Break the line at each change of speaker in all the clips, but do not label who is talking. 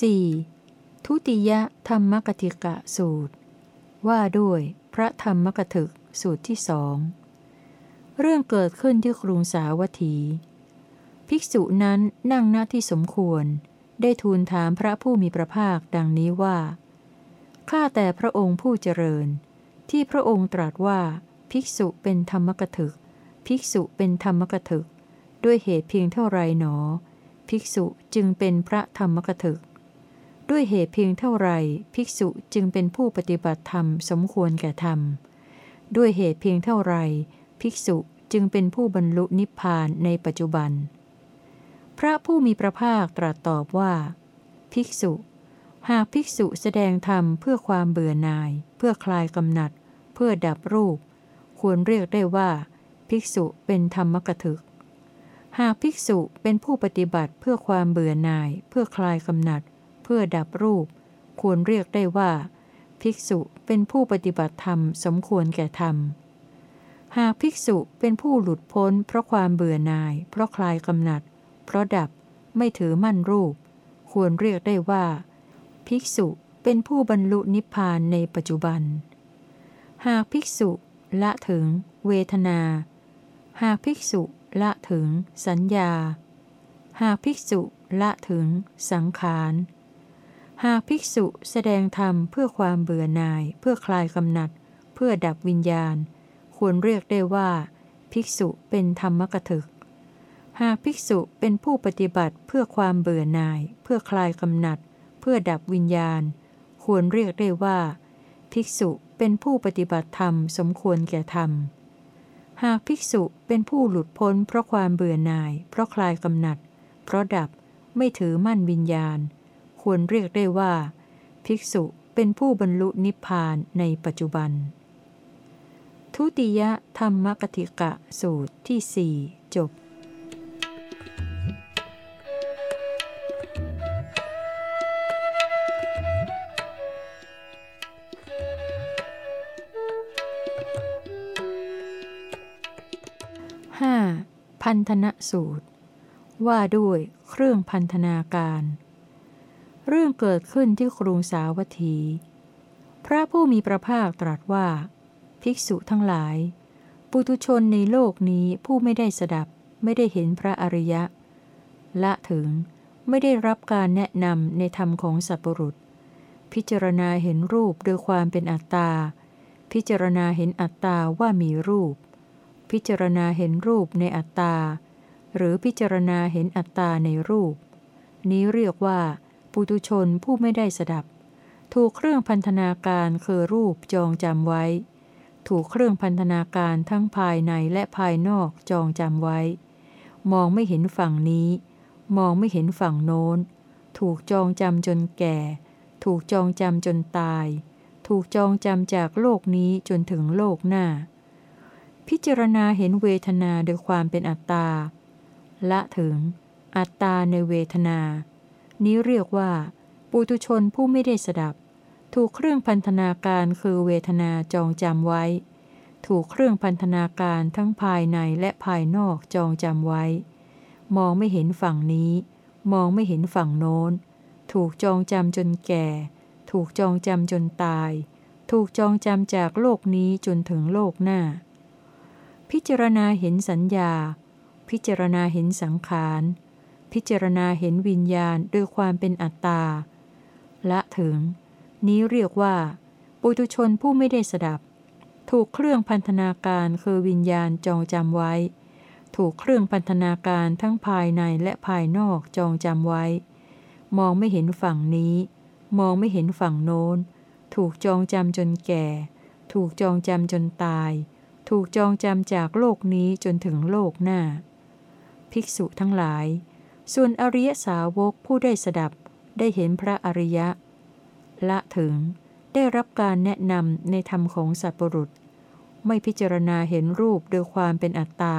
4. ทุติยธรรมกติกะสูตร ว่าด้วยพระธรรมกถึกสูตรที่สองเรื่องเกิดขึ้นที่กรุงสาวัตถี ภิกษุนั้นนั่งหน้าที่สมควร ได้ทูลถามพระผู้มีพระภาคดังนี้ว่า ข้าแต่พระองค์ผู้เจริญ ที่พระองค์ตรัสว่า ภิกษุเป็นธรรมกถึก ภิกษุเป็นธรรมกถึก ด้วยเหตุเพียงเท่าไรหนอ ภิกษุจึงเป็นพระธรรมกถึก ด้วยเหตุเพียงเท่าไรภิกษุจึงเป็นผู้ปฏิบัติธรรมสมควรแก่ธรรม ด้วยเหตุเพียงเท่าไรภิกษุจึงเป็นผู้บรรลุนิพพานในปัจจุบัน พระผู้มีพระภาคตรัสตอบว่า ภิกษุ หากภิกษุแสดงธรรมเพื่อความเบื่อหน่าย เพื่อคลายกำหนัด เพื่อดับรูป ควรเรียกได้ว่า ภิกษุเป็นธรรมกถึก หากภิกษุเป็นผู้ปฏิบัติเพื่อความเบื่อหน่าย เพื่อคลายกำหนัดเพื่อดับรูป ควรเรียกได้ว่า ภิกษุเป็นผู้ปฏิบัติธรรมสมควรแก่ธรรม หากภิกษุเป็นผู้หลุดพ้นเพราะความเบื่อหน่าย เพราะคลายกำหนัด เพราะดับไม่ถือมั่นรูป ควรเรียกได้ว่า ภิกษุเป็นผู้บรรลุนิพพานในปัจจุบัน หากภิกษุละถึง เวทนา หากภิกษุละถึง สัญญา หากภิกษุละถึง สังขาร หากภิกษุแสดงธรรมเพื่อความเบื่อหน่าย เพื่อคลายกำหนัด เพื่อดับวิญญาณ ควรเรียกได้ว่า ภิกษุเป็นธรรมกถึก หากภิกษุเป็นผู้ปฏิบัติเพื่อความเบื่อหน่าย เพื่อคลายกำหนัด เพื่อดับวิญญาณ ควรเรียกได้ว่า ภิกษุเป็นผู้ปฏิบัติธรรมสมควรแก่ธรรม หากภิกษุเป็นผู้หลุดพ้นเพราะความเบื่อหน่าย เพราะคลายกำหนัด เพราะดับไม่ถือมั่นวิญญาณ ควรเรียกได้ว่า ภิกษุเป็นผู้บรรลุนิพพานในปัจจุบัน ทุติยธรรมกติกะสูตรที่สี่จบห้าพันธนสูตร ว่าด้วยเครื่องพันธนาการ เรื่องเกิดขึ้นที่กรุงสาวัตถี พระผู้มีพระภาคตรัสว่า ภิกษุทั้งหลาย ปุตุชนในโลกนี้ผู้ไม่ได้สดับ ไม่ได้เห็นพระอริยะ ละถึงไม่ได้รับการแนะนำในธรรมของสัพปรุษ พิจารณาเห็นรูปโดยความเป็นอัตตา พิจารณาเห็นอัตตาว่ามีรูป พิจารณาเห็นรูปในอัตตา หรือพิจารณาเห็นอัตตาในรูป นี้เรียกว่า ปุตุชนผู้ไม่ได้สดับ ถูกเครื่องพันธนาการคือรูปจองจำไว้ ถูกเครื่องพันธนาการทั้งภายในและภายนอกจองจำไว้ มองไม่เห็นฝั่งนี้ มองไม่เห็นฝั่งโน้น ถูกจองจำจนแก่ ถูกจองจำจนตาย ถูกจองจำจากโลกนี้จนถึงโลกหน้า พิจารณาเห็นเวทนาโดยความเป็นอัตตา ละถึงอัตตาในเวทนา นี้เรียกว่า ปุตุชนผู้ไม่ได้สดับ ถูกเครื่องพันธนาการคือเวทนาจองจำไว้ ถูกเครื่องพันธนาการทั้งภายในและภายนอกจองจำไว้ มองไม่เห็นฝั่งนี้ มองไม่เห็นฝั่งโน้น ถูกจองจำจนแก่ ถูกจองจำจนตาย ถูกจองจำจากโลกนี้จนถึงโลกหน้า พิจารณาเห็นสัญญา พิจารณาเห็นสังขาร พิจารณาเห็นวิญญาณด้วยความเป็นอัตตา ละถึง นี้เรียกว่า ปุตุชนผู้ไม่ได้สดับ ถูกเครื่องพันธนาการคือวิญญาณจองจำไว้ ถูกเครื่องพันธนาการทั้งภายในและภายนอกจองจำไว้ มองไม่เห็นฝั่งนี้ มองไม่เห็นฝั่งโน้น ถูกจองจำจนแก่ ถูกจองจำจนตาย ถูกจองจำจากโลกนี้จนถึงโลกหน้า ภิกษุทั้งหลาย ส่วนอริยสาวกผู้ได้สดับได้เห็นพระอริยะ ละถึงได้รับการแนะนำในธรรมของสัตบุรุษ ไม่พิจารณาเห็นรูปโดยความเป็นอัตตา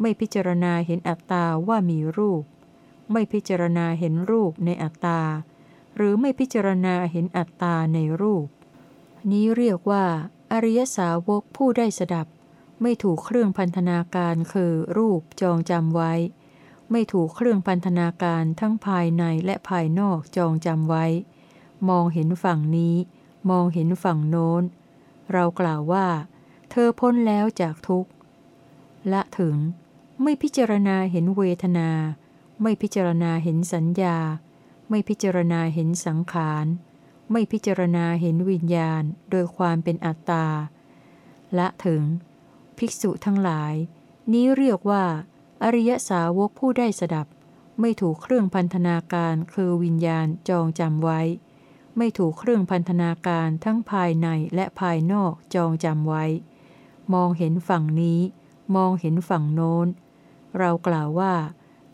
ไม่พิจารณาเห็นอัตตาว่ามีรูป ไม่พิจารณาเห็นรูปในอัตตา หรือไม่พิจารณาเห็นอัตตาในรูป นี้เรียกว่า อริยสาวกผู้ได้สดับ ไม่ถูกเครื่องพันธนาการคือรูปจองจำไว้ ไม่ถูกเครื่องพันธนาการทั้งภายในและภายนอกจองจำไว้ มองเห็นฝั่งนี้ มองเห็นฝั่งโน้น เรากล่าวว่า เธอพ้นแล้วจากทุกข์ละถึง ไม่พิจารณาเห็นเวทนา ไม่พิจารณาเห็นสัญญา ไม่พิจารณาเห็นสังขารไม่พิจารณาเห็นวิญญาณโดยความเป็นอัตตา ละถึง ภิกษุทั้งหลาย นี้เรียกว่า อริยสาวกผู้ได้สดับ ไม่ถูกเครื่องพันธนาการคือวิญญาณจองจำไว้ ไม่ถูกเครื่องพันธนาการทั้งภายในและภายนอกจองจำไว้ มองเห็นฝั่งนี้ มองเห็นฝั่งโน้น เรากล่าวว่า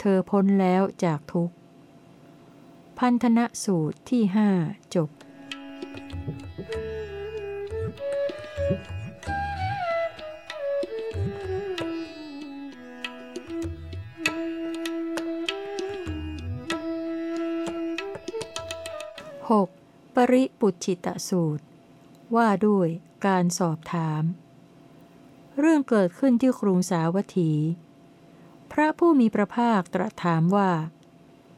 เธอพ้นแล้วจากทุกพันธนะสูตรที่หจบ 6. ปริปุจิตสูตร ว่าด้วยการสอบถาม เรื่องเกิดขึ้นที่กรุงสาวัตถี พระผู้มีพระภาคตรัสถามว่า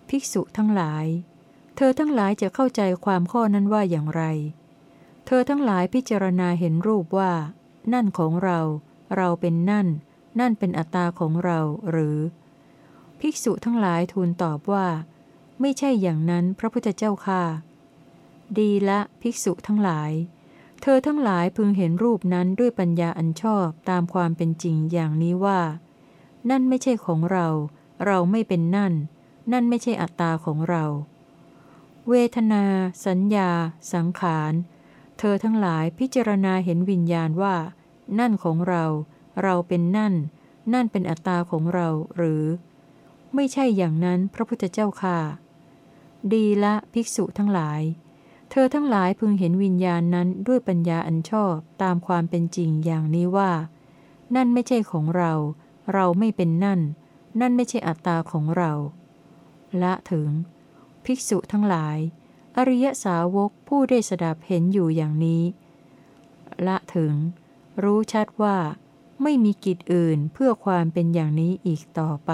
ภิกษุทั้งหลาย เธอทั้งหลายจะเข้าใจความข้อนั้นว่าอย่างไร เธอทั้งหลายพิจารณาเห็นรูปว่า นั่นของเรา เราเป็นนั่น นั่นเป็นอัตตาของเราหรือ ภิกษุทั้งหลายทูลตอบว่า ไม่ใช่อย่างนั้นพระพุทธเจ้าค่ะ ดีละภิกษุทั้งหลาย เธอทั้งหลายพึงเห็นรูปนั้นด้วยปัญญาอันชอบตามความเป็นจริงอย่างนี้ว่า นั่นไม่ใช่ของเรา เราไม่เป็นนั่น นั่นไม่ใช่อัตตาของเรา เวทนา สัญญา สังขารเธอทั้งหลายพิจารณาเห็นวิญญาณว่า นั่นของเรา เราเป็นนั่น นั่นเป็นอัตตาของเราหรือ ไม่ใช่อย่างนั้นพระพุทธเจ้าค่ะ ดีละภิกษุทั้งหลาย เธอทั้งหลายพึงเห็นวิญญาณนั้นด้วยปัญญาอันชอบตามความเป็นจริงอย่างนี้ว่า นั่นไม่ใช่ของเรา เราไม่เป็นนั่น นั่นไม่ใช่อัตตาของเรา ละถึง ภิกษุทั้งหลาย อริยสาวกผู้ได้สดับเห็นอยู่อย่างนี้ ละถึง รู้ชัดว่า ไม่มีกิจอื่นเพื่อความเป็นอย่างนี้อีกต่อไป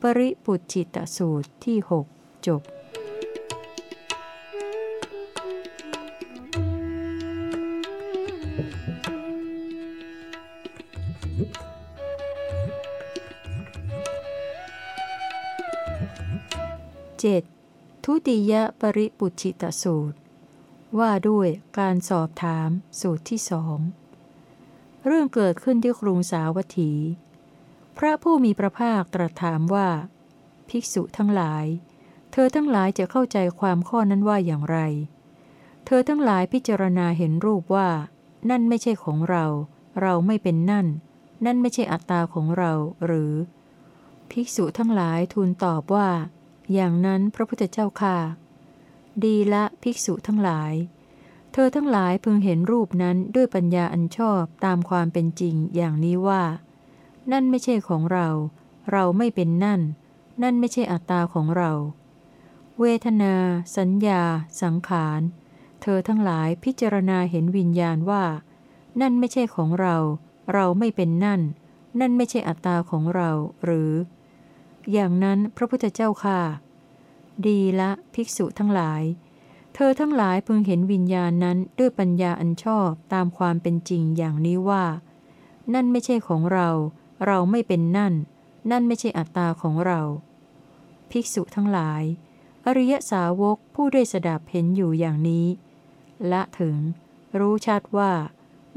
ปริปุจิตสูตรที่หกจบ 7. ทุติยปริปุชิตสูตร ว่าด้วยการสอบถามสูตรที่สองเรื่องเกิดขึ้นที่กรุงสาวัตถี พระผู้มีพระภาคตรัสถามว่า ภิกษุทั้งหลาย เธอทั้งหลายจะเข้าใจความข้อนั้นว่าอย่างไร เธอทั้งหลายพิจารณาเห็นรูปว่า นั่นไม่ใช่ของเรา เราไม่เป็นนั่น นั่นไม่ใช่อัตตาของเราหรือ ภิกษุทั้งหลายทูลตอบว่า อย่างนั้นพระพุทธเจ้าค่ะ ดีละภิกษุทั้งหลาย เธอทั้งหลายพึงเห็นรูปนั้นด้วยปัญญาอันชอบตามความเป็นจริงอย่างนี้ว่า นั่นไม่ใช่ของเรา เราไม่เป็นนั่น นั่นไม่ใช่อัตตาของเรา เวทนา สัญญา สังขารเธอทั้งหลายพิจารณาเห็นวิญญาณว่า นั่นไม่ใช่ของเรา เราไม่เป็นนั่น นั่นไม่ใช่อัตตาของเรา หรือ อย่างนั้นพระพุทธเจ้าค่ะ ดีละภิกษุทั้งหลาย เธอทั้งหลายพึงเห็นวิญญาณนั้นด้วยปัญญาอันชอบตามความเป็นจริงอย่างนี้ว่า นั่นไม่ใช่ของเรา เราไม่เป็นนั่น นั่นไม่ใช่อัตตาของเรา ภิกษุทั้งหลาย อริยสาวกผู้ได้สดับเห็นอยู่อย่างนี้ ละถึง รู้ชัดว่า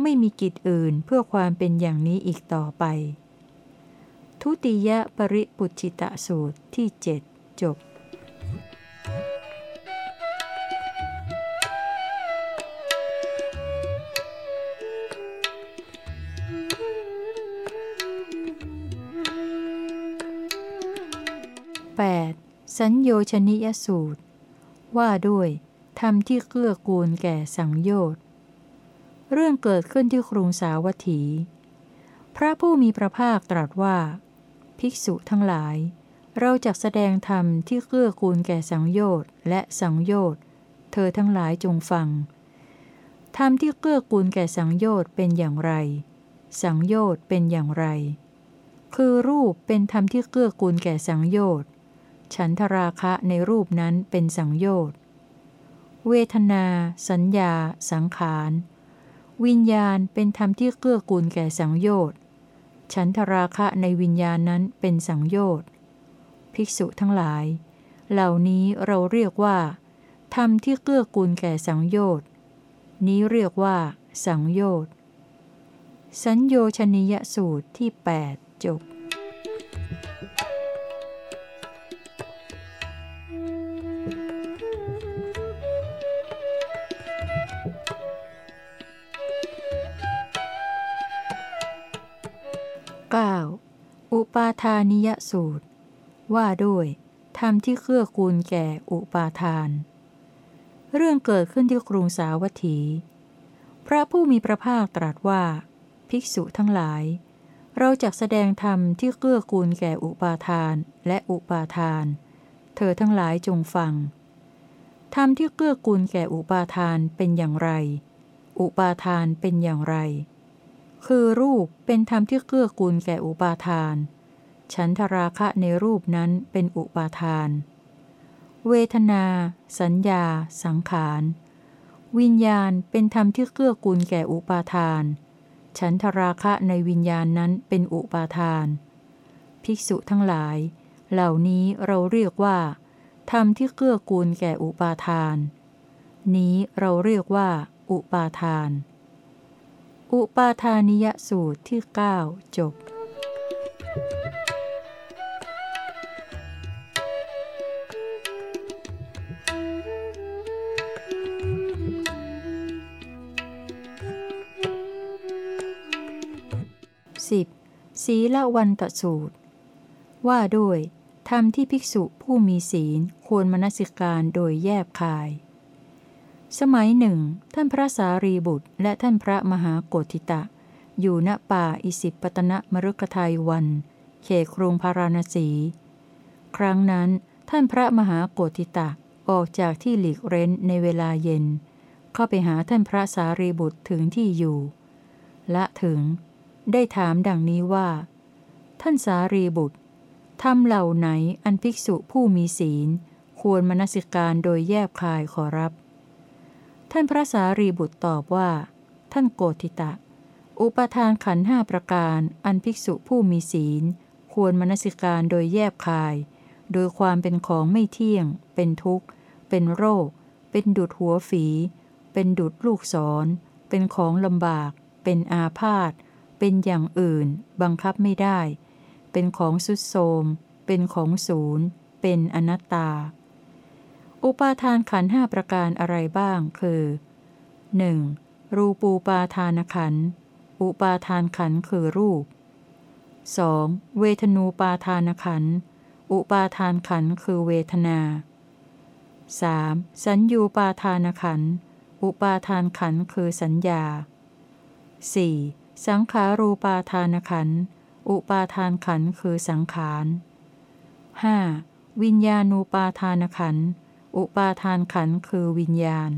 ไม่มีกิจอื่นเพื่อความเป็นอย่างนี้อีกต่อไป ทุติยปริปุจิตะสูตรที่เจ็ดจบ 8. สัญโยชนิยสูตร ว่าด้วยธรรมที่เกื้อกูลแก่สังโยชน์ เรื่องเกิดขึ้นที่กรุงสาวัตถี พระผู้มีพระภาคตรัสว่า ภิกษุทั้งหลาย เราจะแสดงธรรมที่เกื้อกูลแก่สังโยชน์และสังโยชน์ เธอทั้งหลายจงฟัง ธรรมที่เกื้อกูลแก่สังโยชน์เป็นอย่างไร สังโยชน์เป็นอย่างไร คือรูปเป็นธรรมที่เกื้อกูลแก่สังโยชน์ฉันทราคะในรูปนั้นเป็นสังโยชน์ เวทนา สัญญา สังขาร วิญญาณเป็นธรรมที่เกื้อกูลแก่สังโยชน์ ฉันทราคะในวิญญาณนั้นเป็นสังโยชน์ ภิกษุทั้งหลาย เหล่านี้เราเรียกว่า ธรรมที่เกื้อกูลแก่สังโยชน์ นี้เรียกว่า สังโยชน์ สัญโยชนิยสูตรที่ 8 จบาทานิยสูตร ว่าด้วยธรรมที่เครื่อกูลแก่อุปาทาน เรื่องเกิดขึ้นที่กรุงสาวัตถี พระผู้มีพระภาคตรัสว่า ภิกษุทั้งหลาย เราจะแสดงธรรมที่เกื้อกูลแก่อุปาทานและอุปาทาน เธอทั้งหลายจงฟัง ธรรมที่เกื้อกูลแก่อุปาทานเป็นอย่างไร อุปาทานเป็นอย่างไร คือรูปเป็นธรรมที่เกื้อกูลแก่อุปาทาน ฉันทราคะในรูปนั้นเป็นอุปาทาน เวทนา สัญญา สังขาร วิญญาณเป็นธรรมที่เกื้อกูลแก่อุปาทาน ฉันทราคะในวิญญาณนั้นเป็นอุปาทาน ภิกษุทั้งหลาย เหล่านี้เราเรียกว่า ธรรมที่เกื้อกูลแก่อุปาทาน นี้เราเรียกว่า อุปาทาน อุปาทานิยสูตรที่ 9 จบ สิบศีลวันตสูตร ว่าด้วยธรรมที่ภิกษุผู้มีศีลควรมนสิการโดยแยบคาย สมัยหนึ่ง ท่านพระสารีบุตร และท่านพระมหาโกธิตะ อยู่ณป่าอิสิปตนะมรุกทายวัน เขตกรุงพาราณสี ครั้งนั้นท่านพระมหาโกธิตะออกจากที่หลีกเร้นในเวลาเย็น เข้าไปหาท่านพระสารีบุตรถึงที่อยู่ และถึง ได้ถามดังนี้ว่า ท่านสารีบุตรทำเหล่าไหนอันภิกษุผู้มีศีล ควรมนสิการโดยแยบคายขอรับ ท่านพระสารีบุตรตอบว่า ท่านโกติตะ อุปทานขันห้าประการอันภิกษุผู้มีศีล ควรมนสิการโดยแยบคาย โดยความเป็นของไม่เที่ยง เป็นทุกข์ เป็นโรค เป็นดุดหัวฝี เป็นดุดลูกศร เป็นของลำบาก เป็นอาพาธ เป็นอย่างอื่น บังคับไม่ได้ เป็นของสุดโทมเป็นของศูนย์ เป็นอนัตตา อุปาทานขันห้าประการอะไรบ้าง คือ 1. รูปูปาทานขัน อุปาทานขันคือรูป 2. เวทนูปาทานขัน อุปาทานขันคือเวทนา 3. สัญญูปาทานขัน อุปาทานขันคือสัญญา 4. สังขารูปาทานขัน อุปาทานขันคือสังขาร 5. วิญญาณูปาทานขัน อุปาทานขันคือวิญญาณ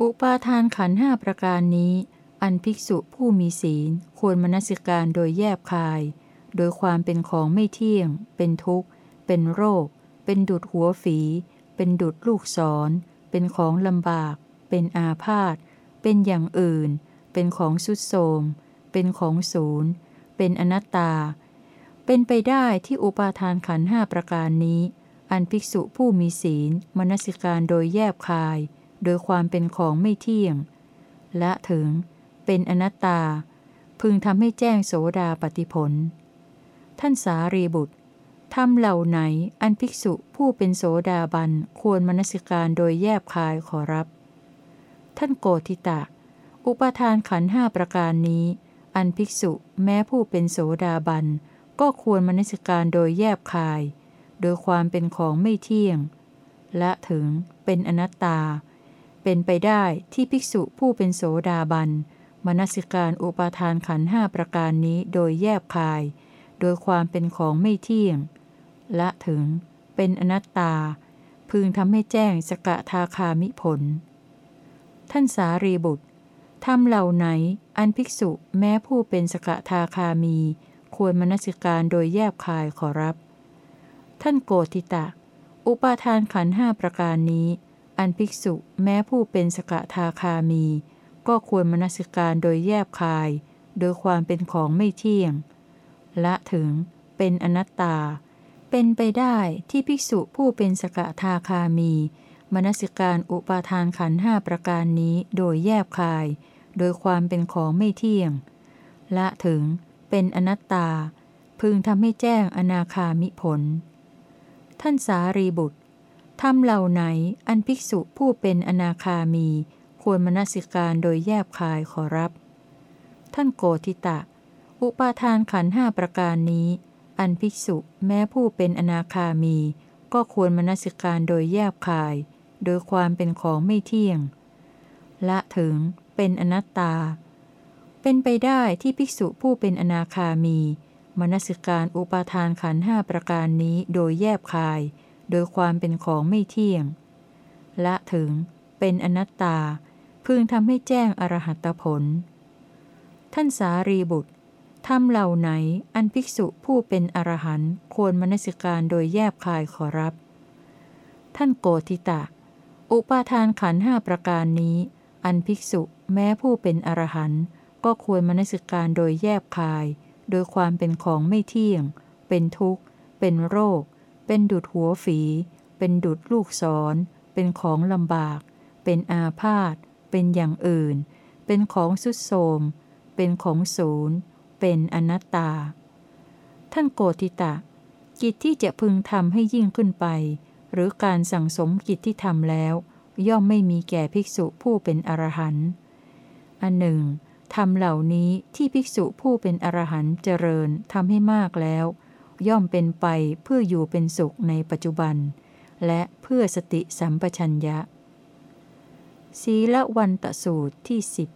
อุปาทานขันห้าประการนี้ อันภิกษุผู้มีศีลควรมนสิการโดยแยบคาย โดยความเป็นของไม่เที่ยง เป็นทุกข์ เป็นโรค เป็นดุดหัวฝี เป็นดุดลูกศร เป็นของลำบาก เป็นอาพาธ เป็นอย่างอื่น เป็นของสุดโทมเป็นของศูนย์ เป็นอนัตตา เป็นไปได้ที่อุปาทานขันห้าประการนี้ อันภิกษุผู้มีศีล มนสิการโดยแยบคาย โดยความเป็นของไม่เที่ยง และถึง เป็นอนัตตา พึงทำให้แจ้งโสดาปฏิผล ท่านสารีบุตรทำเหล่าไหนอันภิกษุผู้เป็นโสดาบันควรมนสิการโดยแยบคายขอรับ ท่านโกธิตะ อุปทานขันห้าประการนี้ อันภิกษุแม้ผู้เป็นโสดาบัน ก็ควรมนสิการโดยแยบคาย โดยความเป็นของไม่เที่ยง และถึงเป็นอนัตตา เป็นไปได้ที่ภิกษุผู้เป็นโสดาบันมนสิการอุปทานขันห้าประการนี้โดยแยบคาย โดยความเป็นของไม่เที่ยง และถึงเป็นอนัตตา พึงทำให้แจ้งสกทาคามิผล ท่านสารีบุตร ทำเหล่าไหน อันภิกษุแม้ผู้เป็นสกทาคามีคควรมนสิการโดยแยบคายขอรับ ท่านโกติตะ อุปาทานขันห้าประการนี้ อันภิกษุแม้ผู้เป็นสกทาคามี ก็ควรมนสิการโดยแยบคาย โดยความเป็นของไม่เที่ยง ละถึง เป็นอนัตตา เป็นไปได้ที่ภิกษุผู้เป็นสกทาคามี มนสิการอุปาทานขันห้าประการนี้โดยแยบคาย โดยความเป็นของไม่เที่ยง ละถึงเป็นอนัตตา พึงทำให้แจ้งอนาคามิผล ท่านสารีบุตรทำเหล่าไหนอันภิกษุผู้เป็นอนาคามี ควรมนสิการโดยแยบคายขอรับ ท่านโกธิตะ อุปาทานขันห้าประการนี้ อันภิกษุแม้ผู้เป็นอนาคามี ก็ควรมนสิการโดยแยบคาย โดยความเป็นของไม่เที่ยง ละถึงเป็นอนัตตา เป็นไปได้ที่ภิกษุผู้เป็นอนาคามี มนสิการอุปาทานขันห้าประการนี้โดยแยบคาย โดยความเป็นของไม่เที่ยง ละถึงเป็นอนัตตา พึงทำให้แจ้งอรหัตผล ท่านสารีบุตรทำเหล่าไหนอันภิกษุผู้เป็นอรหันต์ควรมนสิการโดยแยบคายขอรับ ท่านโกติตะ อุปาทานขันห้าประการนี้ อันภิกษุแม้ผู้เป็นอรหันต์ก็ควรมนสิการโดยแยบคาย โดยความเป็นของไม่เที่ยง เป็นทุกข์ เป็นโรค เป็นดุดหัวฝี เป็นดุดลูกศร เป็นของลำบาก เป็นอาพาธ เป็นอย่างอื่น เป็นของสุดโทมเป็นของศูนย์ เป็นอนัตตา ท่านโกติตะ กิจที่จะพึงทำให้ยิ่งขึ้นไป หรือการสั่งสมกิจที่ทำแล้ว ย่อมไม่มีแก่ภิกษุผู้เป็นอรหันต์อันหนึ่งธรรมเหล่านี้ที่ภิกษุผู้เป็นอรหันต์เจริญทำให้มากแล้ว ย่อมเป็นไปเพื่ออยู่เป็นสุขในปัจจุบัน และเพื่อสติสัมปชัญญะ ศีละวันตสูตรที่สิบ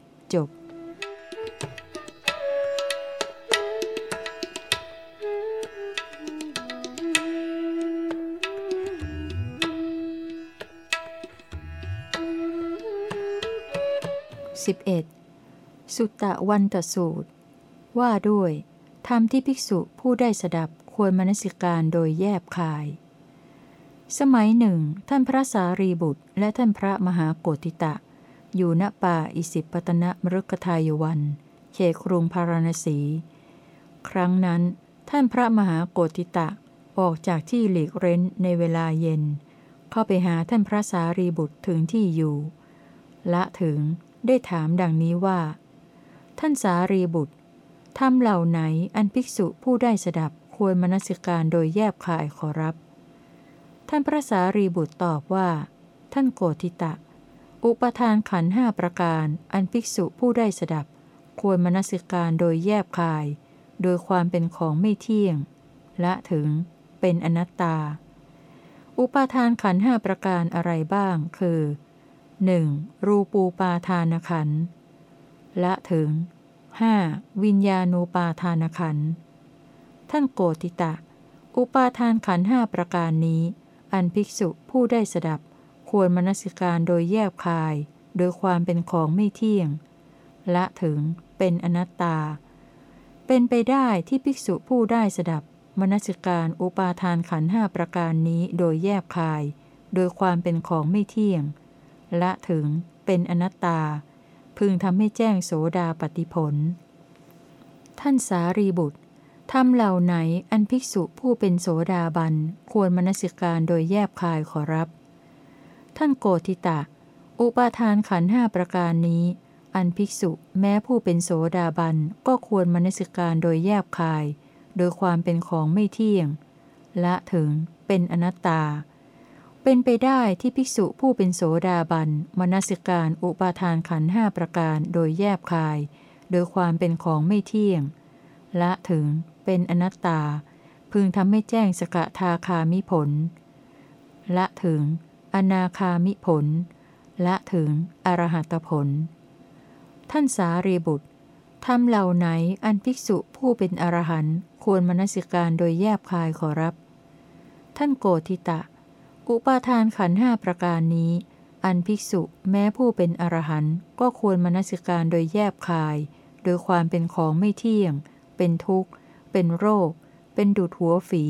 สิบเอ็ดสุตตะวันตสูตร ว่าด้วยธรรมที่ภิกษุผู้ได้สดับควรมนสิการโดยแยบคาย สมัยหนึ่ง ท่านพระสารีบุตร และท่านพระมหาโกติตะ อยู่ณป่าอิสิปตนะมฤกทายวัน เขตกรุงพาราณสี ครั้งนั้น ท่านพระมหาโกติตะออกจากที่หลีกเร้นในเวลาเย็น เข้าไปหาท่านพระสารีบุตรถึงที่อยู่ ละถึง ได้ถามดังนี้ว่า ท่านสารีบุตรทำเหล่าไหนอันภิกษุผู้ได้สดับควรมนสิการโดยแยบคายขอรับ ท่านพระสารีบุตรตอบว่า ท่านโกธิตะ อุปทานขันห้าประการ อันภิกษุผู้ได้สดับ ควรมนสิการโดยแยบคาย โดยความเป็นของไม่เที่ยง และถึงเป็นอนัตตา อุปทานขันห้าประการอะไรบ้าง คือ 1. รูปูปาทานขันละถึง 5. วิญญาณูปาทานขันท่านโกติตะ อุปาทานขันห้าประการนี้ อันภิกษุผู้ได้สดับ ควรมนสิการโดยแยบคาย โดยความเป็นของไม่เที่ยง ละถึงเป็นอนัตตา เป็นไปได้ที่ภิกษุผู้ได้สดับ มนสิการอุปาทานขันห้าประการนี้โดยแยบคาย โดยความเป็นของไม่เที่ยง ละถึงเป็นอนัตตา พึงทำให้แจ้งโสดาปฏิผล ท่านสารีบุตรทำเหล่าไหนอันภิกษุผู้เป็นโสดาบัน ควรมนสิการโดยแยบคายขอรับ ท่านโกติตะ อุปาทานขันห้าประการนี้ อันภิกษุแม้ผู้เป็นโสดาบัน ก็ควรมนสิการโดยแยบคาย โดยความเป็นของไม่เที่ยง ละถึงเป็นอนัตตา เป็นไปได้ที่ภิกษุผู้เป็นโสดาบันมนสิการอุปาทานขันห้าประการโดยแยบคาย โดยความเป็นของไม่เที่ยง ละถึงเป็นอนัตตา พึงทำให้แจ้งสกทาคามิผล ละถึง อนาคามิผล ละถึงอรหัตผล ท่านสารีบุตรทำเหล่าไหนอันภิกษุผู้เป็นอรหันต์ควรมนสิการโดยแยบคายขอรับ ท่านโกธิตะ อุปาทานขันห้าประการนี้ อันภิกษุแม้ผู้เป็นอรหันต์ก็ควรมนสิการโดยแยบคาย โดยความเป็นของไม่เที่ยง เป็นทุกข์ เป็นโรค เป็นดุดหัวฝี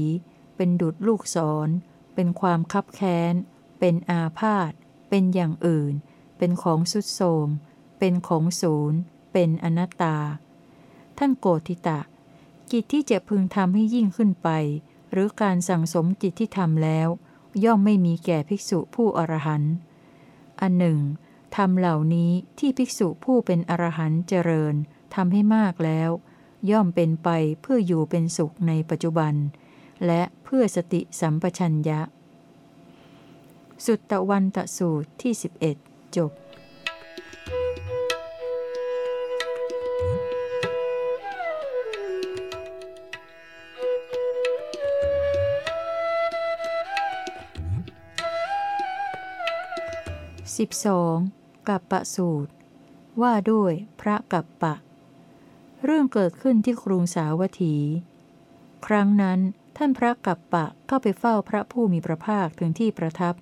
เป็นดุดลูกศร เป็นความคับแค้น เป็นอาพาธ เป็นอย่างอื่น เป็นของสุดโทมเป็นของศูนย์ เป็นอนัตตา ท่านโกธิตะ กิจที่จะพึงทำให้ยิ่งขึ้นไป หรือการสั่งสมจิตที่ทำแล้ว ย่อมไม่มีแก่ภิกษุผู้อรหันต์อันหนึ่งทำเหล่านี้ที่ภิกษุผู้เป็นอรหันต์เจริญทำให้มากแล้ว ย่อมเป็นไปเพื่ออยู่เป็นสุขในปัจจุบัน และเพื่อสติสัมปชัญญะ สุตตะวันตะสูตรที่ 11 จบ 12. กัปปะสูตร ว่าด้วยพระกัปปะ เรื่องเกิดขึ้นที่กรุงสาวัตถี ครั้งนั้นท่านพระกัปปะเข้าไปเฝ้าพระผู้มีพระภาคถึงที่ประทับ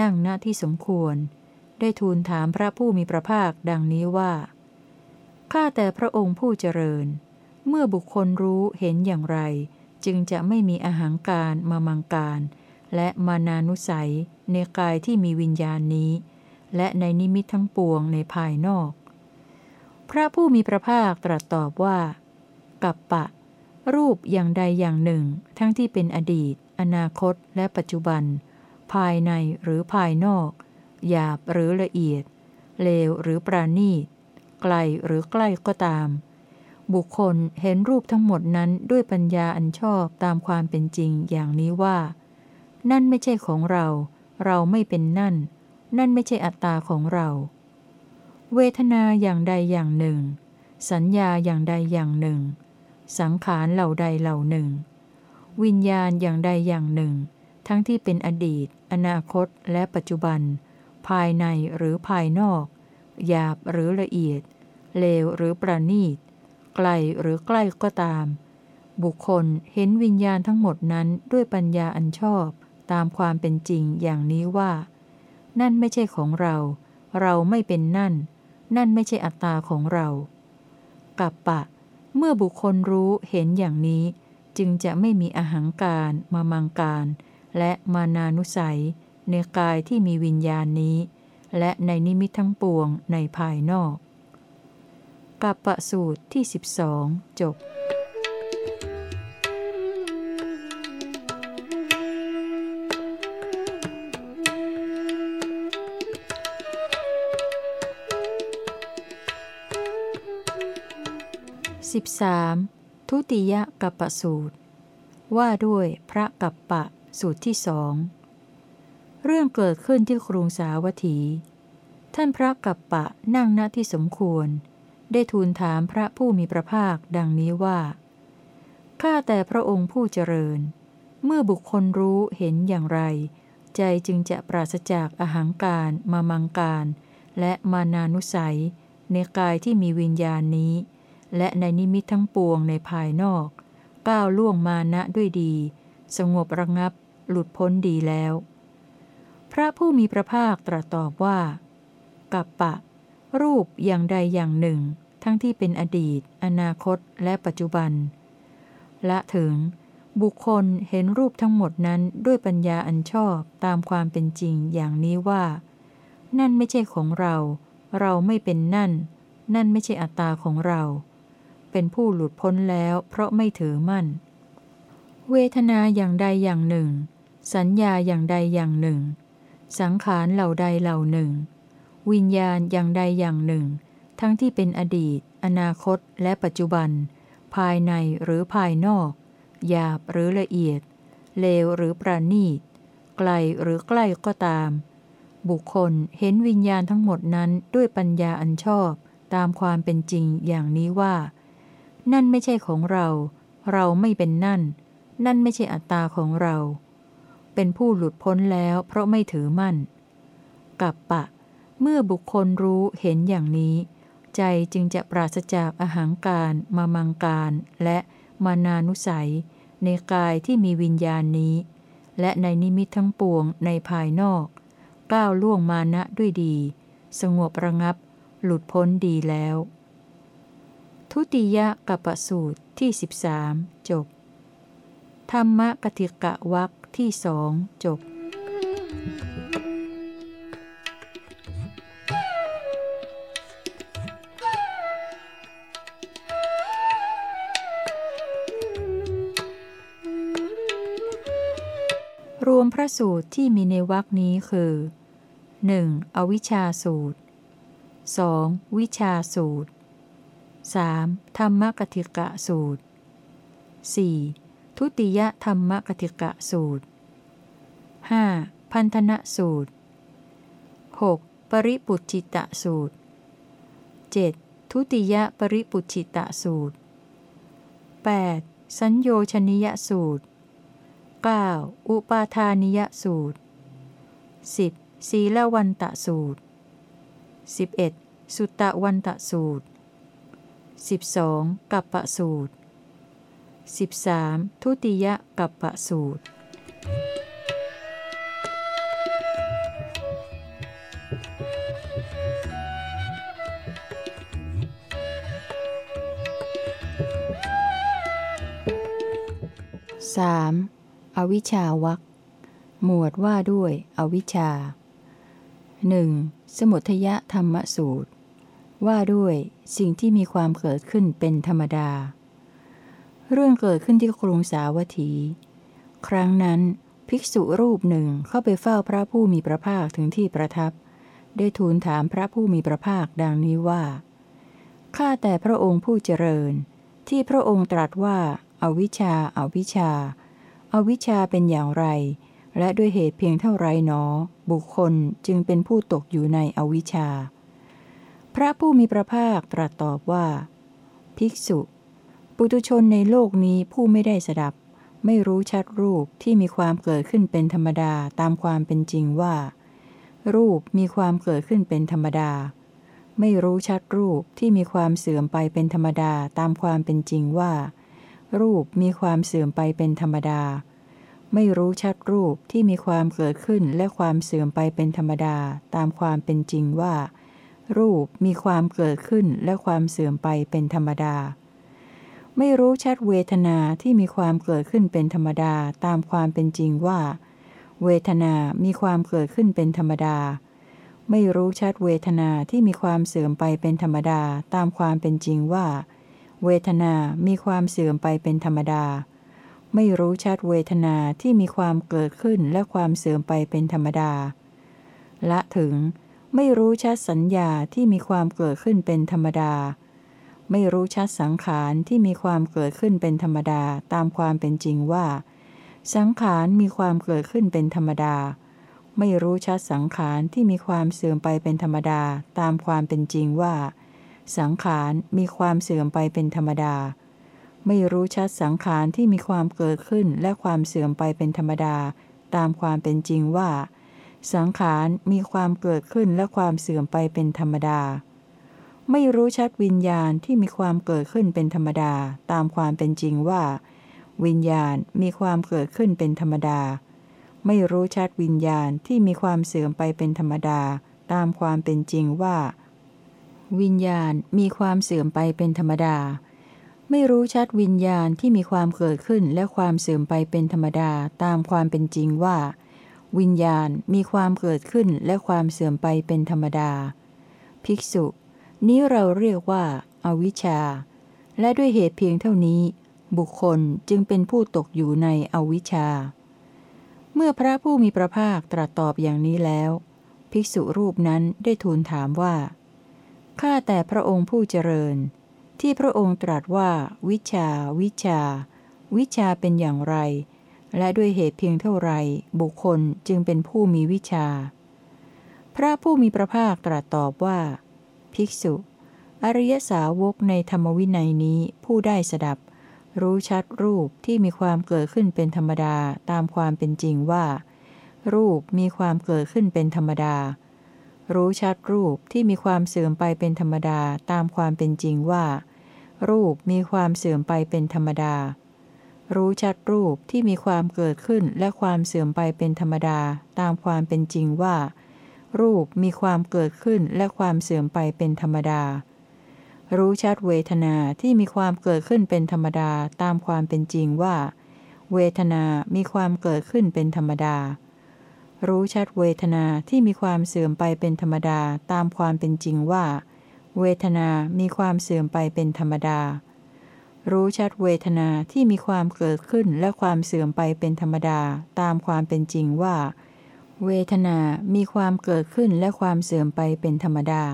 นั่งณที่สมควร ได้ทูลถามพระผู้มีพระภาคดังนี้ว่า ข้าแต่พระองค์ผู้เจริญ เมื่อบุคคลรู้เห็นอย่างไร จึงจะไม่มีอาหางการมามังการ และมานานุสัยในกายที่มีวิญญาณนี้ และในนิมิตทั้งปวงในภายนอก พระผู้มีพระภาคตรัสตอบว่า กัปปะ รูปอย่างใดอย่างหนึ่ง ทั้งที่เป็นอดีต อนาคต และปัจจุบัน ภายในหรือภายนอก หยาบหรือละเอียด เลวหรือปราณีต ไกลหรือใกล้ก็ตาม บุคคลเห็นรูปทั้งหมดนั้นด้วยปัญญาอันชอบตามความเป็นจริงอย่างนี้ว่า นั่นไม่ใช่ของเรา เราไม่เป็นนั่น นั่นไม่ใช่อัตตาของเรา เวทนาอย่างใดอย่างหนึ่ง สัญญาอย่างใดอย่างหนึ่ง สังขารเหล่าใดเหล่าหนึ่ง วิญญาณอย่างใดอย่างหนึ่ง ทั้งที่เป็นอดีต อนาคต และปัจจุบัน ภายในหรือภายนอก หยาบหรือละเอียด เลวหรือประณีต ไกลหรือใกล้ก็ตาม บุคคลเห็นวิญญาณทั้งหมดนั้นด้วยปัญญาอันชอบตามความเป็นจริงอย่างนี้ว่า นั่นไม่ใช่ของเรา เราไม่เป็นนั่น นั่นไม่ใช่อัตตาของเรา กัปปะ เมื่อบุคคลรู้เห็นอย่างนี้ จึงจะไม่มีอหางการมามังการ และมานานุสัย ในกายที่มีวิญญาณนี้ และในนิมิตทั้งปวงในภายนอก กัปปะสูตรที่ 12 จบ 13. ทุติยกัปปสูตร ว่าด้วยพระกัปปะสูตรที่สอง เรื่องเกิดขึ้นที่กรุงสาวัตถี ท่านพระกัปปะนั่งณที่สมควร ได้ทูลถามพระผู้มีพระภาคดังนี้ว่า ข้าแต่พระองค์ผู้เจริญ เมื่อบุคคลรู้เห็นอย่างไร ใจจึงจะปราศจากอาหางการมามังการ และมานานุสัย ในกายที่มีวิญญาณนี้ และในนิมิตทั้งปวงในภายนอก ก้าวล่วงมานะด้วยดี สงบระงับ หลุดพ้นดีแล้ว พระผู้มีพระภาคตรัสตอบว่า กัปปะ รูปอย่างใดอย่างหนึ่ง ทั้งที่เป็นอดีต อนาคต และปัจจุบัน ละถึง บุคคลเห็นรูปทั้งหมดนั้นด้วยปัญญาอันชอบตามความเป็นจริงอย่างนี้ว่า นั่นไม่ใช่ของเรา เราไม่เป็นนั่น นั่นไม่ใช่อัตตาของเรา เป็นผู้หลุดพ้นแล้วเพราะไม่ถือมั่น เวทนาอย่างใดอย่างหนึ่ง สัญญาอย่างใดอย่างหนึ่ง สังขารเหล่าใดเหล่าหนึ่ง วิญญาณอย่างใดอย่างหนึ่ง ทั้งที่เป็นอดีต อนาคต และปัจจุบัน ภายในหรือภายนอก หยาบหรือละเอียด เลวหรือประณีต ไกลหรือใกล้ก็ตาม บุคคลเห็นวิญญาณทั้งหมดนั้นด้วยปัญญาอันชอบตามความเป็นจริงอย่างนี้ว่า นั่นไม่ใช่ของเรา เราไม่เป็นนั่น นั่นไม่ใช่อัตตาของเรา เป็นผู้หลุดพ้นแล้วเพราะไม่ถือมั่น กับปะ เมื่อบุคคลรู้เห็นอย่างนี้ ใจจึงจะปราศจากอาหางการมามังการ และมานานุสัย ในกายที่มีวิญญาณนี้ และในนิมิตทั้งปวงในภายนอก ก้าวล่วงมานะด้วยดี สงบระงับ หลุดพ้นดีแล้ว ทุติยกัปสูตรที่13จบ ธรรมกติกะวักที่สองจบรวมพระสูตรที่มีในวรรคนี้คือ 1. อวิชชาสูตร 2. วิชาสูตร 3. ธรรมกติกะสูตร 4. ทุติยธรรมกติกะสูตร 5. พันธนะสูตร 6. ปริปุจิตะสูตร 7. ทุติยปริปุจิตะสูตร 8. สัญโยชนิยสูตร 9. อุปาทานิยสูตร 10. ศีลวันตะสูตร 11. สุตตะวันตะสูตร 12. กัปปะสูตร 13. ทุติยกัปปะสูตร 3. อวิชชาวักหมวดว่าด้วยอวิชชาหนึ่งสมุทยธรรมสูตร ว่าด้วยสิ่งที่มีความเกิดขึ้นเป็นธรรมดา เรื่องเกิดขึ้นที่กรุงสาวัตถี ครั้งนั้นภิกษุรูปหนึ่งเข้าไปเฝ้าพระผู้มีพระภาคถึงที่ประทับ ได้ทูลถามพระผู้มีพระภาคดังนี้ว่า ข้าแต่พระองค์ผู้เจริญ ที่พระองค์ตรัสว่าอาวิชชาอาวิชชาอาวิชชาเป็นอย่างไร และด้วยเหตุเพียงเท่าไรหนอ บุคคลจึงเป็นผู้ตกอยู่ในอวิชชา พระผู้มีพระภาคตรัสตอบว่า ภิกษุ ปุตุชนในโลกนี้ผู้ไม่ได้สดับ ไม่รู้ชัดรูปที่มีความเกิดขึ้นเป็นธรรมดาตามความเป็นจริงว่า รูปมีความเกิดขึ้นเป็นธรรมดา ไม่รู้ชัดรูปที่มีความเสื่อมไปเป็นธรรมดาตามความเป็นจริงว่า รูปมีความเสื่อมไปเป็นธรรมดา ไม่รู้ชัดรูปที่มีความเกิดขึ้นและความเสื่อมไปเป็นธรรมดาตามความเป็นจริงว่า รูปมีความเกิดขึ้นและความเสื่อมไปเป็นธรรมดา ไม่รู้ชัดเวทนาที่มีความเกิดขึ้นเป็นธรรมดาตามความเป็นจริงว่า เวทนามีความเกิดขึ้นเป็นธรรมดา ไม่รู้ชัดเวทนาที่มีความเสื่อมไปเป็นธรรมดาตามความเป็นจริงว่า เวทนามีความเสื่อมไปเป็นธรรมดา ไม่รู้ชัดเวทนาที่มีความเกิดขึ้นและความเสื่อมไปเป็นธรรมดา ละถึง ไม่รู้ชัดสัญญาที่มีความเกิดขึ้นเป็นธรรมดา ไม่รู้ชัดสังขารที่มีความเกิดขึ้นเป็นธรรมดาตามความเป็นจริงว่า สังขารมีความเกิดขึ้นเป็นธรรมดา ไม่รู้ชัดสังขารที่มีความเสื่อมไปเป็นธรรมดาตามความเป็นจริงว่า สังขารมีความเสื่อมไปเป็นธรรมดา ไม่รู้ชัดสังขารที่มีความเกิดขึ้นและความเสื่อมไปเป็นธรรมดา ตามความเป็นจริงว่า สังขารมีความเกิดขึ้นและความเสื่อมไปเป็นธรรมดา ไม่รู้ชัดวิญญาณที่มีความเกิดขึ้นเป็นธรรมดา ตามความเป็นจริงว่า วิญญาณมีความเกิดขึ้นเป็นธรรมดา ไม่รู้ชัดวิญญาณที่มีความเสื่อมไปเป็นธรรมดา ตามความเป็นจริงว่า วิญญาณมีความเสื่อมไปเป็นธรรมดา ไม่รู้ชัดวิญญาณที่มีความเกิดขึ้นและความเสื่อมไปเป็นธรรมดา ตามความเป็นจริงว่า วิญญาณมีความเกิดขึ้นและความเสื่อมไปเป็นธรรมดา ภิกษุ นี้เราเรียกว่าอาวิชชา และด้วยเหตุเพียงเท่านี้ บุคคลจึงเป็นผู้ตกอยู่ในอวิชชา เมื่อพระผู้มีพระภาคตรัสตอบอย่างนี้แล้ว ภิกษุรูปนั้นได้ทูลถามว่า ข้าแต่พระองค์ผู้เจริญ ที่พระองค์ตรัสว่า วิชา วิชา วิชาเป็นอย่างไร และด้วยเหตุเพียงเท่าไรบุคคลจึงเป็นผู้มีวิชา พระผู้มีพระภาคตรัสตอบว่า ภิกษุ อริยสาวกในธรรมวินัยนี้ผู้ได้สดับ รู้ชัดรูปที่มีความเกิดขึ้นเป็นธรรมดาตามความเป็นจริงว่า รูปมีความเกิดขึ้นเป็นธรรมดา รู้ชัดรูปที่มีความเสื่อมไปเป็นธรรมดาตามความเป็นจริงว่า รูปมีความเสื่อมไปเป็นธรรมดา รู้ชัดรูปที่มีความเกิดขึ้นและความเสื่อมไปเป็นธรรมดาตามความเป็นจริงว่า รูปมีความเกิดขึ้นและความเสื่อมไปเป็นธรรมดา รู้ชัดเวทนาที่มีความเกิดขึ้นเป็นธรรมดาตามความเป็นจริงว่า เวทนามีความเกิดขึ้นเป็นธรรมดา รู้ชัดเวทนาที่มีความเสื่อมไปเป็นธรรมดาตามความเป็นจริงว่า เวทนามีความเสื่อมไปเป็นธรรมดา รู้ชัดเวทนาที่มีความเกิดขึ้นและความเสื่อมไปเป็นธรรมดาตามความเป็นจริงว่า เวทนามีความเกิดขึ้นและความเสื่อมไปเป็นธรรมดา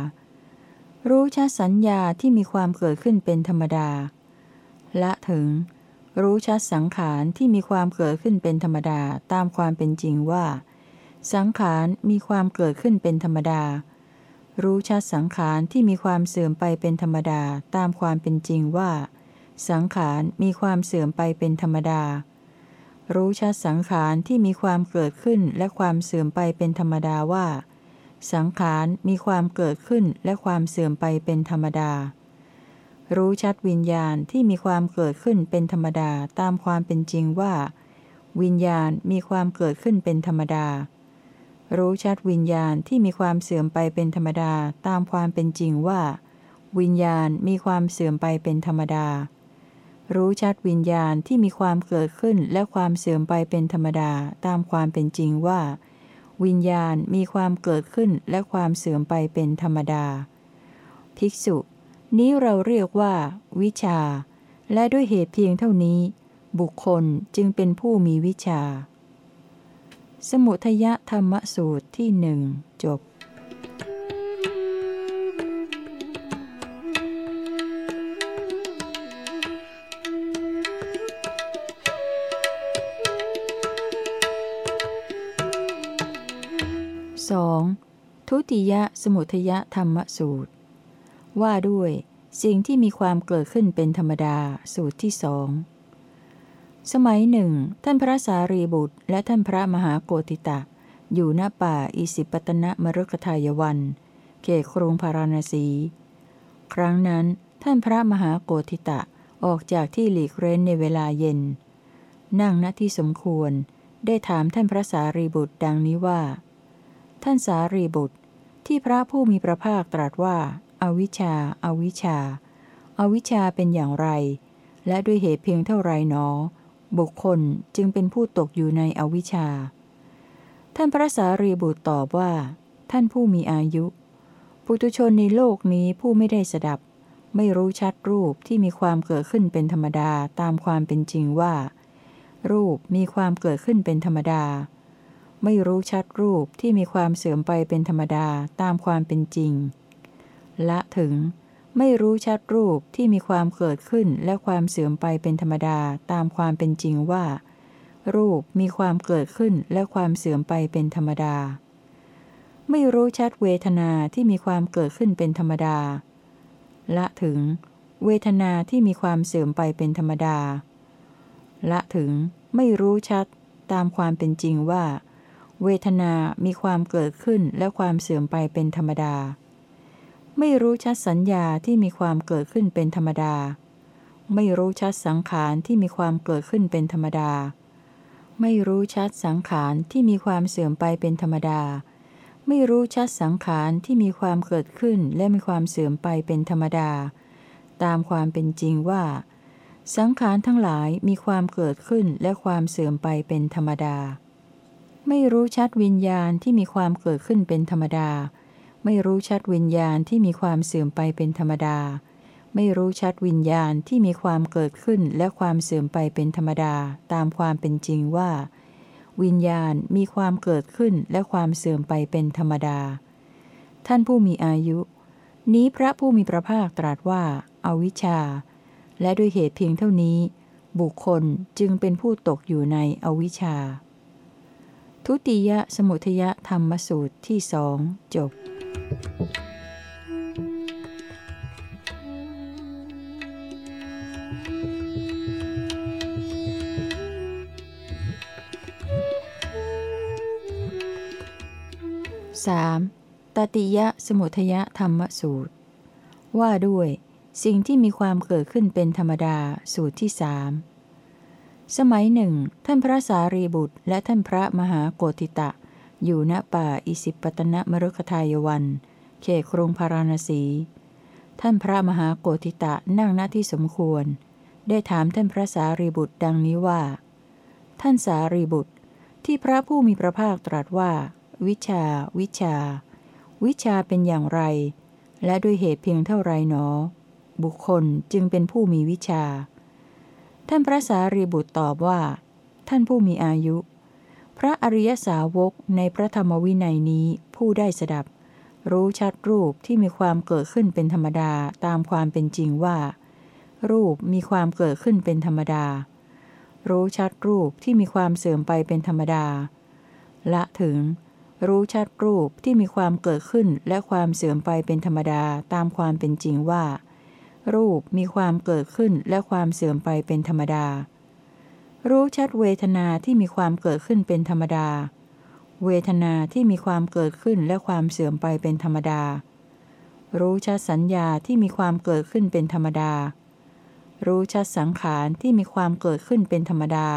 รู้ชัดสัญญาที่มีความเกิดขึ้นเป็นธรรมดา ละถึง รู้ชัดสังขารที่มีความเกิดขึ้นเป็นธรรมดาตามความเป็นจริงว่า สังขารมีความเกิดขึ้นเป็นธรรมดา รู้ชัดสังขารที่มีความเสื่อมไปเป็นธรรมดาตามความเป็นจริงว่า สังขารมีความเสื่อมไปเป็นธรรมดา รู้ชัดสังขารที่มีความเกิดขึ้นและความเสื่อมไปเป็นธรรมดาว่า สังขารมีความเกิดขึ้นและความเสื่อมไปเป็นธรรมดา รู้ชัดวิญญาณที่มีความเกิดขึ้นเป็นธรรมดาตามความเป็นจริงว่า วิญญาณมีความเกิดขึ้นเป็นธรรมดา รู้ชัดวิญญาณที่มีความเสื่อมไปเป็นธรรมดาตามความเป็นจริงว่า วิญญาณมีความเสื่อมไปเป็นธรรมดา รู้ชัดวิญญาณที่มีความเกิดขึ้นและความเสื่อมไปเป็นธรรมดาตามความเป็นจริงว่า วิญญาณมีความเกิดขึ้นและความเสื่อมไปเป็นธรรมดา ภิกษุ นี้เราเรียกว่า วิชา และด้วยเหตุเพียงเท่านี้ บุคคลจึงเป็นผู้มีวิชา สมุทยธรรมสูตรที่หนึ่งจบ ทุติยสมุทยธรรมสูตร ว่าด้วย สิ่งที่มีความเกิดขึ้นเป็นธรรมดาสูตรที่สอง สมัยหนึ่ง ท่านพระสารีบุตร และท่านพระมหาโกติตะ อยู่ณป่าอิสิปตนะมรุกทายวัน เขตครุงพาราณสี ครั้งนั้นท่านพระมหาโกติตะออกจากที่หลีกเร้นในเวลาเย็น นั่งณที่สมควรได้ถามท่านพระสารีบุตรดังนี้ว่า ท่านสารีบุตร ที่พระผู้มีพระภาคตรัสว่าอาวิชชาอาวิชชาอาวิชชาเป็นอย่างไร และด้วยเหตุเพียงเท่าไรหนอ บุคคลจึงเป็นผู้ตกอยู่ในอวิชชา ท่านพระสารีบุตรตอบว่า ท่านผู้มีอายุ ปุตุชนในโลกนี้ผู้ไม่ได้สดับ ไม่รู้ชัดรูปที่มีความเกิดขึ้นเป็นธรรมดาตามความเป็นจริงว่า รูปมีความเกิดขึ้นเป็นธรรมดา ไม่รู้ชัดรูปที่มีความเสื่อมไปเป็นธรรมดาตามความเป็นจริง ละถึง ไม่รู้ชัดรูปที่มีความเกิดขึ้นและความเสื่อมไปเป็นธรรมดาตามความเป็นจริงว่า รูปมีความเกิดขึ้นและความเสื่อมไปเป็นธรรมดา ไม่รู้ชัดเวทนาที่มีความเกิดขึ้นเป็นธรรมดา ละถึง เวทนาที่มีความเสื่อมไปเป็นธรรมดา ละถึงไม่รู้ชัดตามความเป็นจริงว่า เวทนามีความเกิดขึ้นและความเสื่อมไปเป็นธรรมดา ไม่รู้ชัดสัญญาที่มีความเกิดขึ้นเป็นธรรมดา ไม่รู้ชัดสังขารที่มีความเกิดขึ้นเป็นธรรมดา ไม่รู้ชัดสังขารที่มีความเสื่อมไปเป็นธรรมดา ไม่รู้ชัดสังขารที่มีความเกิดขึ้นและมีความเสื่อมไปเป็นธรรมดา ตามความเป็นจริงว่า สังขารทั้งหลายมีความเกิดขึ้นและความเสื่อมไปเป็นธรรมดา ไม่รู้ชัดวิญญาณที่มีความเกิดขึ้นเป็นธรรมดา ไม่รู้ชัดวิญญาณที่มีความเสื่อมไปเป็นธรรมดา ไม่รู้ชัดวิญญาณที่มีความเกิดขึ้นและความเสื่อมไปเป็นธรรมดาตามความเป็นจริงว่า วิญญาณมีความเกิดขึ้นและความเสื่อมไปเป็นธรรมดา ท่านผู้มีอายุ นี้พระผู้มีพระภาคตรัสว่าอาวิชชา และด้วยเหตุเพียงเท่านี้ บุคคลจึงเป็นผู้ตกอยู่ในอวิชชา ทุติยสมุทยธรรมสูตรที่สองจบสามตติยสมุทยธรรมสูตร ว่าด้วย สิ่งที่มีความเกิดขึ้นเป็นธรรมดาสูตรที่สาม สมัยหนึ่ง ท่านพระสารีบุตร และท่านพระมหาโกติตะ อยู่ณป่าอิสิปตนมรุคทายวัน เขตครุงพาราณสี ท่านพระมหาโกธิตะนั่งหน้าที่สมควร ได้ถามท่านพระสารีบุตรดังนี้ว่า ท่านสารีบุตร ที่พระผู้มีพระภาคตรัสว่า วิชา วิชา วิชาเป็นอย่างไร และด้วยเหตุเพียงเท่าไรหนอ บุคคลจึงเป็นผู้มีวิชา ท่านพระสารีบุตรตอบว่า ท่านผู้มีอายุ พระอริยสาวกในพระธรรมวินัยนี้ผู้ได้สดับ รู้ชัดรูปที่มีความเกิดขึ้นเป็นธรรมดาตามความเป็นจริงว่า รูปมีความเกิดขึ้นเป็นธรรมดา รู้ชัดรูปที่มีความเสื่อมไปเป็นธรรมดา ละถึง รู้ชัดรูปที่มีความเกิดขึ้นและความเสื่อมไปเป็นธรรมดาตามความเป็นจริงว่า รูปมีความเกิดขึ้นและความเสื่อมไปเป็นธรรมดา รู้ชัดเวทนาที่มีความเกิดขึ้นเป็นธรรมดา เวทนาที่มีความเกิดขึ้นและความเสื่อมไปเป็นธรรมดา รู้ชัดสัญญาที่มีความเกิดขึ้นเป็นธรรมดา รู้ชัดสังขารที่มีความเกิดขึ้นเป็นธรรมดา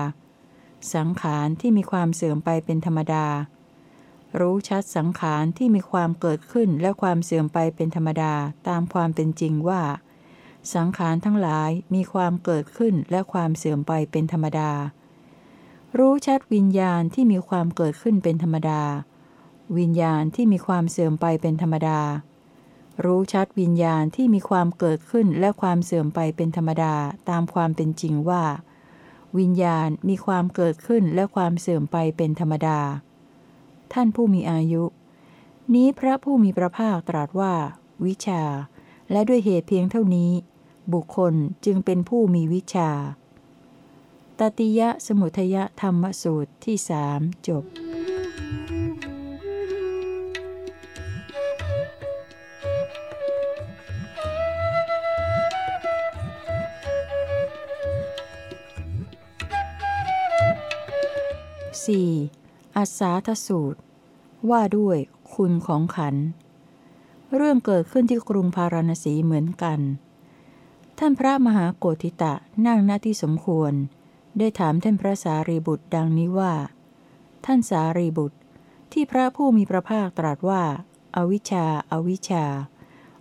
สังขารที่มีความเสื่อมไปเป็นธรรมดา รู้ชัดสังขารที่มีความเกิดขึ้นและความเสื่อมไปเป็นธรรมดาตามความเป็นจริงว่า สังขารทั้งหลายมีความเกิดขึ้นและความเสื่อมไปเป็นธรรมดา รู้ชัดวิญญาณที่มีความเกิดขึ้นเป็นธรรมดา วิญญาณที่มีความเสื่อมไปเป็นธรรมดา รู้ชัดวิญญาณที่มีความเกิดขึ้นและความเสื่อมไปเป็นธรรมดาตามความเป็นจริงว่า วิญญาณมีความเกิดขึ้นและความเสื่อมไปเป็นธรรมดา ท่านผู้มีอายุ นี้พระผู้มีพระภาคตรัสว่า วิชาและด้วยเหตุเพียงเท่านี้ บุคคลจึงเป็นผู้มีวิชา ตติยะสมุทยธรรมสูตรที่สามจบสี่อัศาทสูตร ว่าด้วยคุณของขัน เรื่องเกิดขึ้นที่กรุงพาราณสีเหมือนกัน ท่านพระมหาโกธิตะนั่งหน้าที่สมควร ได้ถามท่านพระสารีบุตรดังนี้ว่า ท่านสารีบุตร ที่พระผู้มีพระภาคตรัสว่าอาวิชชาอาวิชชา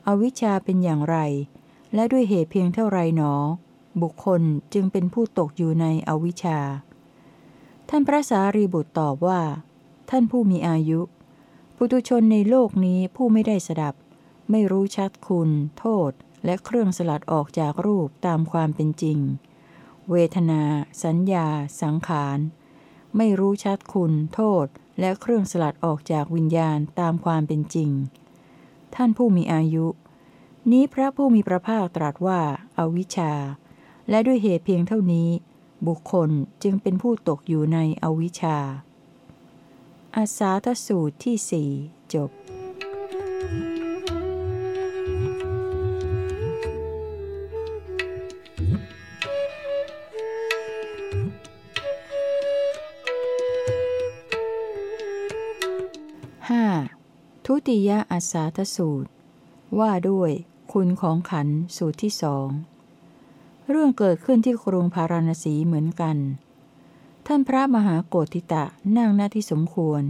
อาวิชชาเป็นอย่างไร และด้วยเหตุเพียงเท่าไรหนอ บุคคลจึงเป็นผู้ตกอยู่ในอวิชชา ท่านพระสารีบุตรตอบว่า ท่านผู้มีอายุ ปุตุชนในโลกนี้ผู้ไม่ได้สดับ ไม่รู้ชัดคุณ โทษ และเครื่องสลัดออกจากรูปตามความเป็นจริง เวทนา สัญญา สังขาร ไม่รู้ชัดคุณ โทษ และเครื่องสลัดออกจากวิญญาณตามความเป็นจริง ท่านผู้มีอายุ นี้พระผู้มีพระภาคตรัสว่าอาวิชชา และด้วยเหตุเพียงเท่านี้ บุคคลจึงเป็นผู้ตกอยู่ในอวิชชาอาสาทสูตรที่สี่จบ ติยอาสาทสูตร ว่าด้วยคุณของขันสูตรที่สอง เรื่องเกิดขึ้นที่กรุงพาราณสีเหมือนกัน ท่านพระมหาโกติตะนั่งหน้าที่สมควร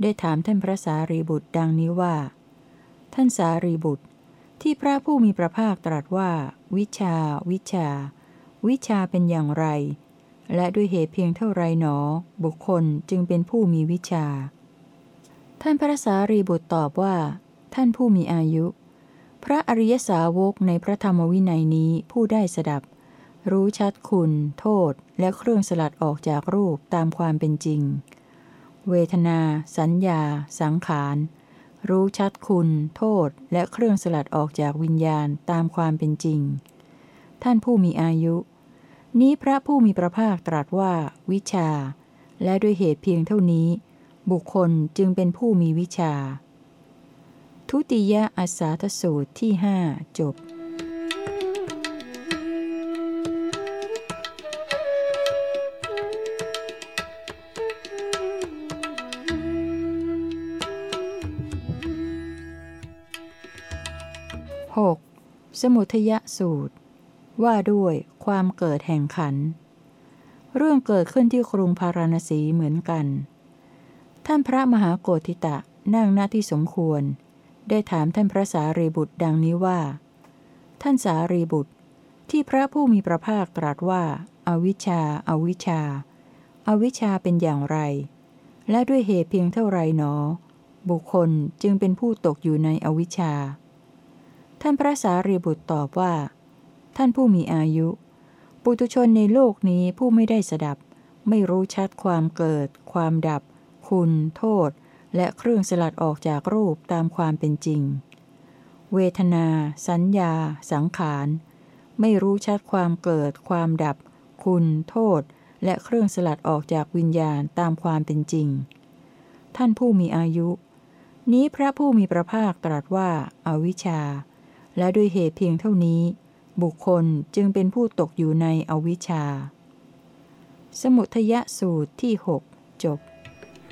ได้ถามท่านพระสารีบุตรดังนี้ว่า ท่านสารีบุตร ที่พระผู้มีพระภาคตรัสว่า วิชา วิชา วิชาเป็นอย่างไร และด้วยเหตุเพียงเท่าไรหนอ บุคคลจึงเป็นผู้มีวิชา ท่านพระสารีบุตรตอบว่า ท่านผู้มีอายุ พระอริยสาวกในพระธรรมวินัยนี้ผู้ได้สดับ รู้ชัดคุณ โทษ และเครื่องสลัดออกจากรูปตามความเป็นจริง เวทนา สัญญา สังขารรู้ชัดคุณ โทษ และเครื่องสลัดออกจากวิญญาณตามความเป็นจริง ท่านผู้มีอายุ นี้พระผู้มีพระภาคตรัสว่า วิชา และด้วยเหตุเพียงเท่านี้ บุคคลจึงเป็นผู้มีวิชา ทุติยอาสาทสูตรที่หจบหกสมุทยสูตร ว่าด้วยความเกิดแห่งขัน เรื่องเกิดขึ้นที่กรุงพาราณสีเหมือนกัน ท่านพระมหาโกธิตะนั่งหน้าที่สมควร ได้ถามท่านพระสารีบุตรดังนี้ว่า ท่านสารีบุตร ที่พระผู้มีพระภาคตรัสว่าอาวิชชาอาวิชชาอาวิชชาเป็นอย่างไร และด้วยเหตุเพียงเท่าไรหนอ บุคคลจึงเป็นผู้ตกอยู่ในอวิชชา ท่านพระสารีบุตรตอบว่า ท่านผู้มีอายุ ปุตุชนในโลกนี้ผู้ไม่ได้สดับ ไม่รู้ชัดความเกิด ความดับ คุณ โทษ และเครื่องสลัดออกจากรูปตามความเป็นจริง เวทนา สัญญา สังขาร ไม่รู้ชัดความเกิด ความดับ คุณ โทษ และเครื่องสลัดออกจากวิญญาณตามความเป็นจริง ท่านผู้มีอายุ นี้พระผู้มีพระภาคตรัสว่าอาวิชชา และด้วยเหตุเพียงเท่านี้ บุคคลจึงเป็นผู้ตกอยู่ในอวิชชาสมุทยสูตรที่หกจบ